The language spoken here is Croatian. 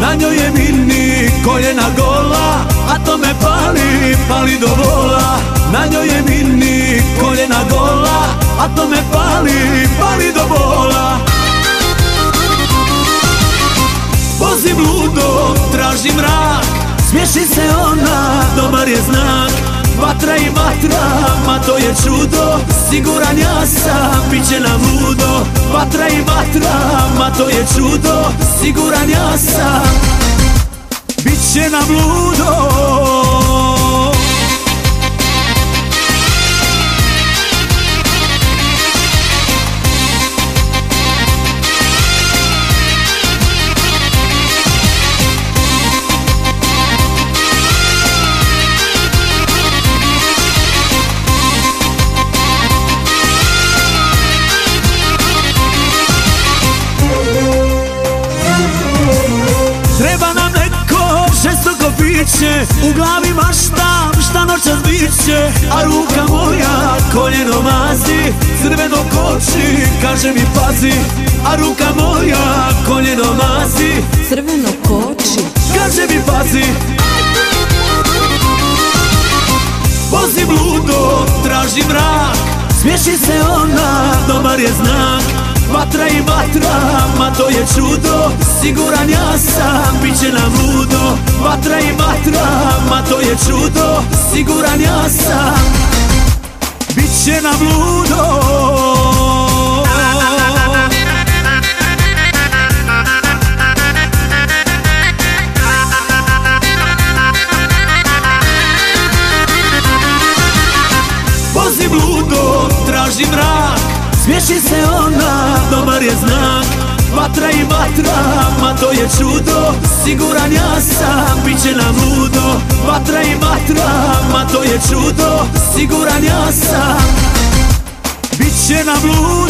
Na njoj je mini koljena gola A to me pali, pali do vola. Na njoj je mini koljena gola A to me pali, pali do vola. Vozim ludo, tražim rak Smiješi se ona, dobar je znak Vatra i vatra, ma to je čudo. Siguran ja sam, bit će nam ludo. Vatra i vatra, ma to je čudo. Siguran ja sam, bit će nam ludo žestoko piće U glavi maštam šta noćas biće A ruka moja koljeno mazi Crveno koči kaže mi pazi A ruka moja koljeno mazi. Crveno koči. Kaže mi pazi Vozim ludo, tražim rak Smiješi se ona, dobar je znak. Vatra i vatra, ma to je čudo Siguran ja sam, bit će ludo Vatra i vatra, ma to je čudo Siguran ja sam, bit će nam ludo. Vozim ludo, tražim rak Smiješi se ona, dobar je znak Vatra i vatra, ma to je čudo Siguran ja sam, bit će nam ludo. Vatra i vatra, ma to je čudo Siguran ja sam, bit će nam ludo